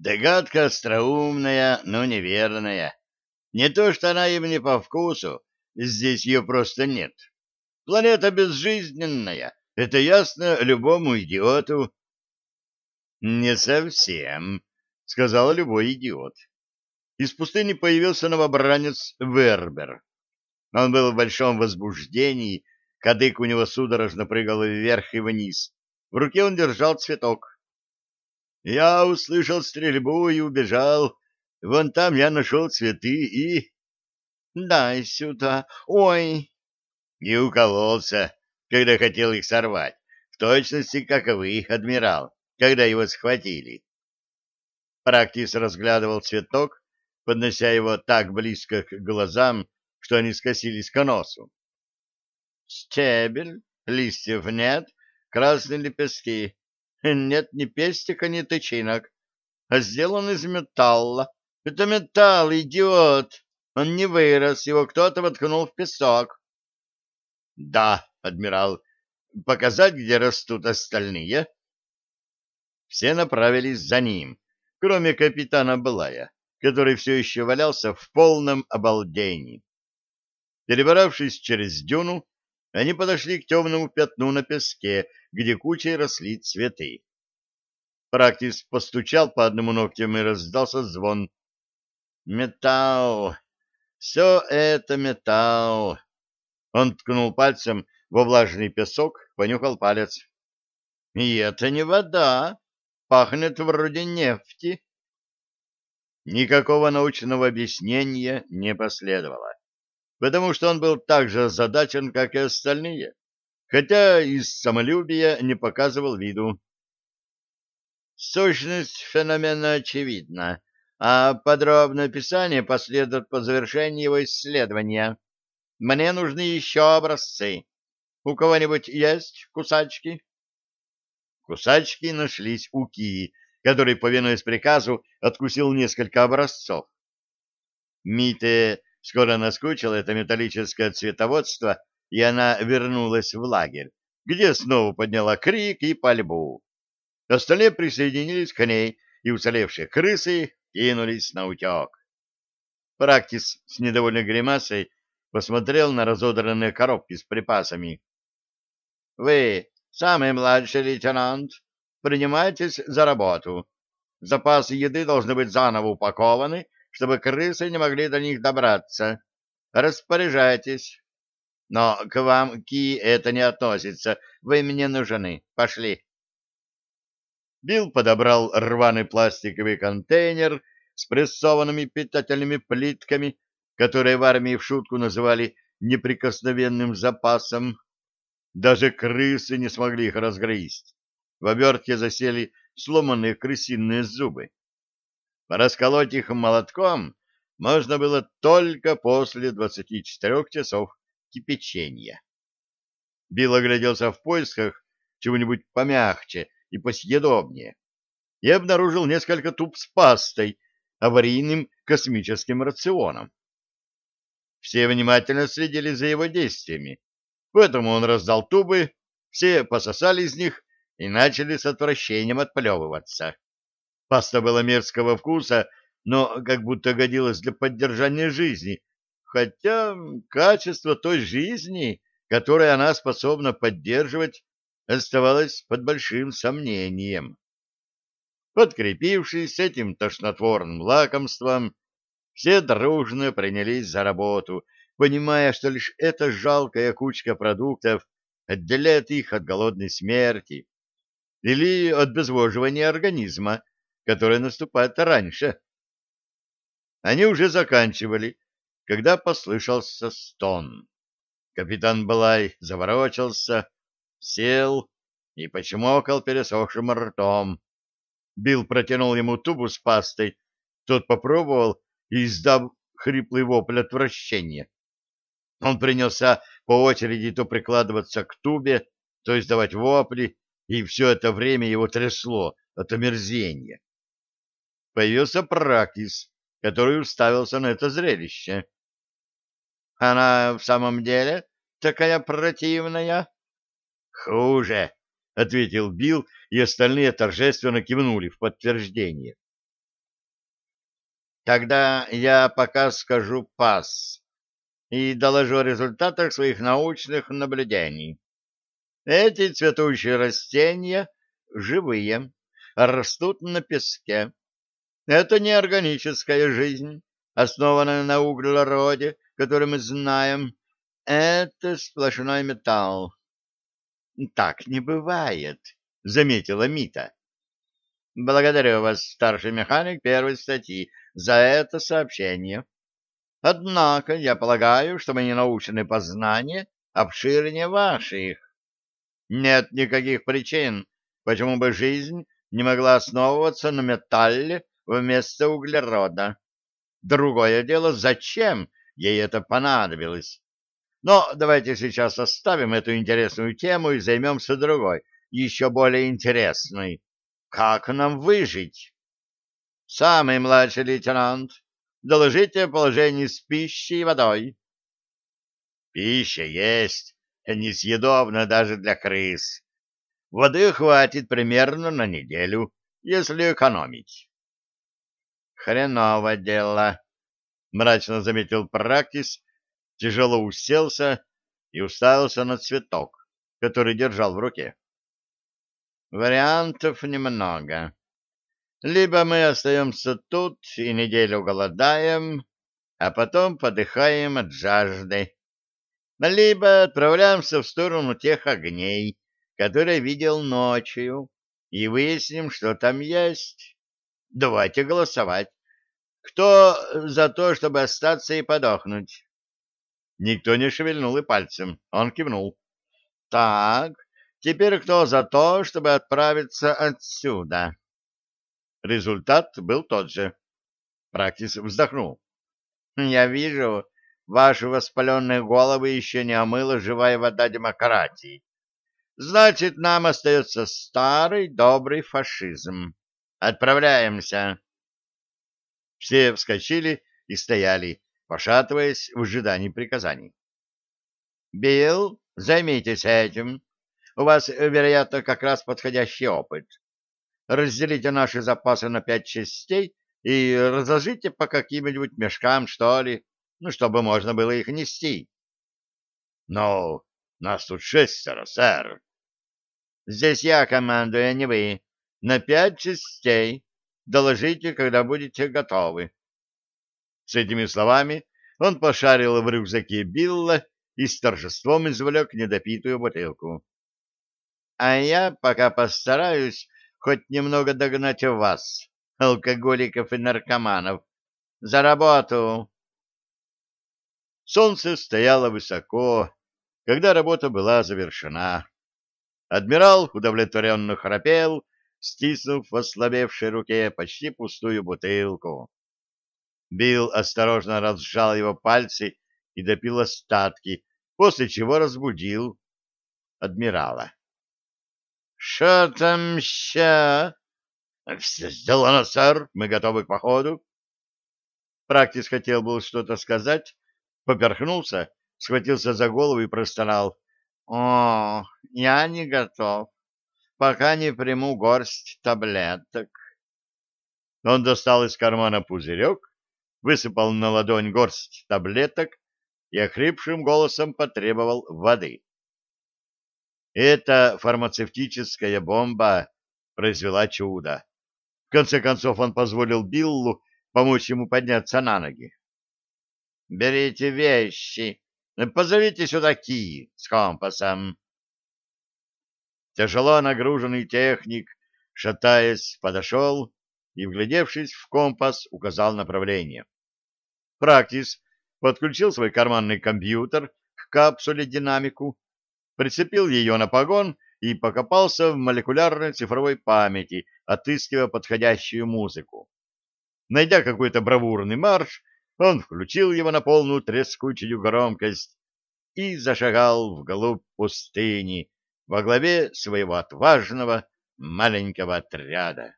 Догадка остроумная, но неверная. Не то, что она им не по вкусу, здесь ее просто нет. Планета безжизненная, это ясно любому идиоту. — Не совсем, — сказал любой идиот. Из пустыни появился новобранец Вербер. Он был в большом возбуждении, кадык у него судорожно прыгал вверх и вниз. В руке он держал цветок. Я услышал стрельбу и убежал. Вон там я нашел цветы и... Дай сюда. Ой! И укололся, когда хотел их сорвать. В точности, как и вы, адмирал, когда его схватили. Практис разглядывал цветок, поднося его так близко к глазам, что они скосились к носу. Стебель, листьев нет, красные лепестки. Нет ни пестика, ни тычинок, а сделан из металла. Это металл, идиот! Он не вырос, его кто-то воткнул в песок. Да, адмирал, показать, где растут остальные? Все направились за ним, кроме капитана Блая, который все еще валялся в полном обалдении. Перебравшись через дюну, они подошли к темному пятну на песке, где кучей росли цветы. Практис постучал по одному ногтям и раздался звон. «Металл! Все это металл!» Он ткнул пальцем во влажный песок, понюхал палец. «И это не вода, пахнет вроде нефти». Никакого научного объяснения не последовало, потому что он был так же озадачен, как и остальные хотя из самолюбия не показывал виду. Сущность феномена очевидна, а подробное описание последует по завершении его исследования. Мне нужны еще образцы. У кого-нибудь есть кусачки? Кусачки нашлись у Кии, который, повинуясь приказу, откусил несколько образцов. Мите скоро наскучило это металлическое цветоводство, и она вернулась в лагерь, где снова подняла крик и пальбу. Остальные присоединились к ней, и уцелевшие крысы кинулись на утек. Практис с недовольной гримасой посмотрел на разодранные коробки с припасами. — Вы, самый младший лейтенант, принимайтесь за работу. Запасы еды должны быть заново упакованы, чтобы крысы не могли до них добраться. Распоряжайтесь. Но к вам, Ки, это не относится. Вы мне нужны. Пошли. Билл подобрал рваный пластиковый контейнер с прессованными питательными плитками, которые в армии в шутку называли неприкосновенным запасом. Даже крысы не смогли их разгрызть. В обертке засели сломанные крысиные зубы. Расколоть их молотком можно было только после 24 часов кипячения. Билл огляделся в поисках чего-нибудь помягче и посъедобнее и обнаружил несколько туб с пастой, аварийным космическим рационом. Все внимательно следили за его действиями, поэтому он раздал тубы, все пососали из них и начали с отвращением отплевываться. Паста была мерзкого вкуса, но как будто годилась для поддержания жизни, хотя качество той жизни, которой она способна поддерживать, оставалось под большим сомнением. Подкрепившись этим тошнотворным лакомством, все дружно принялись за работу, понимая, что лишь эта жалкая кучка продуктов отделяет их от голодной смерти или от безвоживания организма, которое наступает раньше. Они уже заканчивали, когда послышался стон. Капитан Балай заворочился, сел и почмокал пересохшим ртом. Билл протянул ему тубу с пастой, тот попробовал и издав хриплый вопль отвращения. Он принялся по очереди то прикладываться к тубе, то издавать вопли, и все это время его трясло от омерзения. Появился Практис, который уставился на это зрелище. Она в самом деле такая противная? Хуже, ответил Билл, и остальные торжественно кивнули в подтверждение. Тогда я пока скажу пас и доложу о результатах своих научных наблюдений. Эти цветущие растения живые, растут на песке. Это не органическая жизнь, основанная на углероде, который мы знаем. Это сплошной металл. Так не бывает, заметила Мита. Благодарю вас, старший механик первой статьи, за это сообщение. Однако я полагаю, что мои научные познания обширнее ваших. Нет никаких причин, почему бы жизнь не могла основываться на металле вместо углерода. Другое дело, зачем ей это понадобилось. Но давайте сейчас оставим эту интересную тему и займемся другой, еще более интересной. Как нам выжить? Самый младший лейтенант, доложите о положении с пищей и водой. Пища есть, несъедобна даже для крыс. Воды хватит примерно на неделю, если экономить. Хреново дело, мрачно заметил Практис, тяжело уселся и уставился на цветок, который держал в руке. Вариантов немного. Либо мы остаемся тут и неделю голодаем, а потом подыхаем от жажды, либо отправляемся в сторону тех огней, которые видел ночью, и выясним, что там есть. Давайте голосовать. Кто за то, чтобы остаться и подохнуть? Никто не шевельнул и пальцем. Он кивнул. Так, Теперь кто за то, чтобы отправиться отсюда? Результат был тот же. Практис вздохнул. Я вижу, ваши воспаленные головы еще не омыла живая вода демократии. Значит, нам остается старый добрый фашизм. Отправляемся. Все вскочили и стояли, пошатываясь в ожидании приказаний. Билл, займитесь этим. У вас, э, вероятно, как раз подходящий опыт. Разделите наши запасы на пять частей и разложите по каким-нибудь мешкам, что ли, ну, чтобы можно было их нести. — Ну, нас тут шестеро, сэр. — Здесь я командую, а не вы. На пять частей. Доложите, когда будете готовы. С этими словами он пошарил в рюкзаке Билла и с торжеством извлек недопитую бутылку а я пока постараюсь хоть немного догнать вас, алкоголиков и наркоманов. За работу! Солнце стояло высоко, когда работа была завершена. Адмирал удовлетворенно храпел, стиснув в ослабевшей руке почти пустую бутылку. Билл осторожно разжал его пальцы и допил остатки, после чего разбудил адмирала. Что там ща? Все сделано, сэр. Мы готовы к походу. Практис хотел был что-то сказать, поперхнулся, схватился за голову и простонал. О, я не готов, пока не приму горсть таблеток. Он достал из кармана пузырек, высыпал на ладонь горсть таблеток и охрипшим голосом потребовал воды. Эта фармацевтическая бомба произвела чудо. В конце концов он позволил Биллу помочь ему подняться на ноги. «Берите вещи, позовите сюда Ки с компасом». Тяжело нагруженный техник, шатаясь, подошел и, вглядевшись в компас, указал направление. Практис подключил свой карманный компьютер к капсуле-динамику прицепил ее на погон и покопался в молекулярной цифровой памяти, отыскивая подходящую музыку. Найдя какой-то бравурный марш, он включил его на полную трескучую громкость и зашагал вглубь пустыни во главе своего отважного маленького отряда.